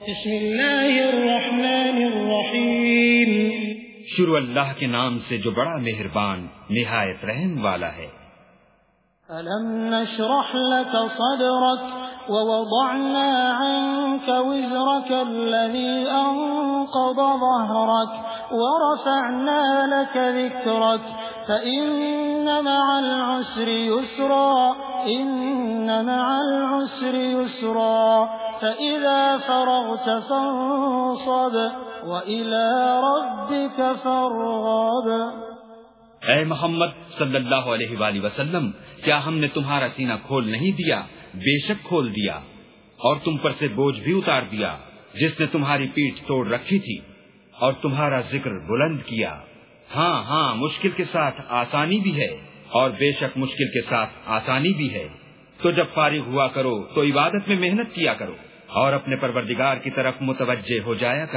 بسم اللہ الرحمن الرحیم۔ شروع اللہ کے نام سے جو بڑا مہربان نہایت رحم والا ہے۔ ألم نشرح لك صدرك ووضعنا عنك وزرك الذي أنقض ظهرك ورفعنا لك ذكرك فإن مع العسر يسرا إن مع العسر يسرا فإذا فرغت فانصب وإلى ربك فارغب اے محمد صلی اللہ علیہ وآلہ وسلم، کیا ہم نے تمہارا سینہ کھول نہیں دیا؟ بے شک کھول دیا، اور تم پر سے بوجھ بھی اتار دیا، جس نے تمہاری پیٹ توڑ رکھی تھی، اور تمہارا ذکر بلند کیا۔ ہاں ہاں مشکل کے ساتھ آسانی بھی ہے اور بے شک مشکل کے ساتھ آسانی بھی ہے۔ تو جب فارغ ہوا کرو، تو عبادت میں محنت کیا کرو اور اپنے پروردگار کی طرف متوجہ ہو جایا کرو۔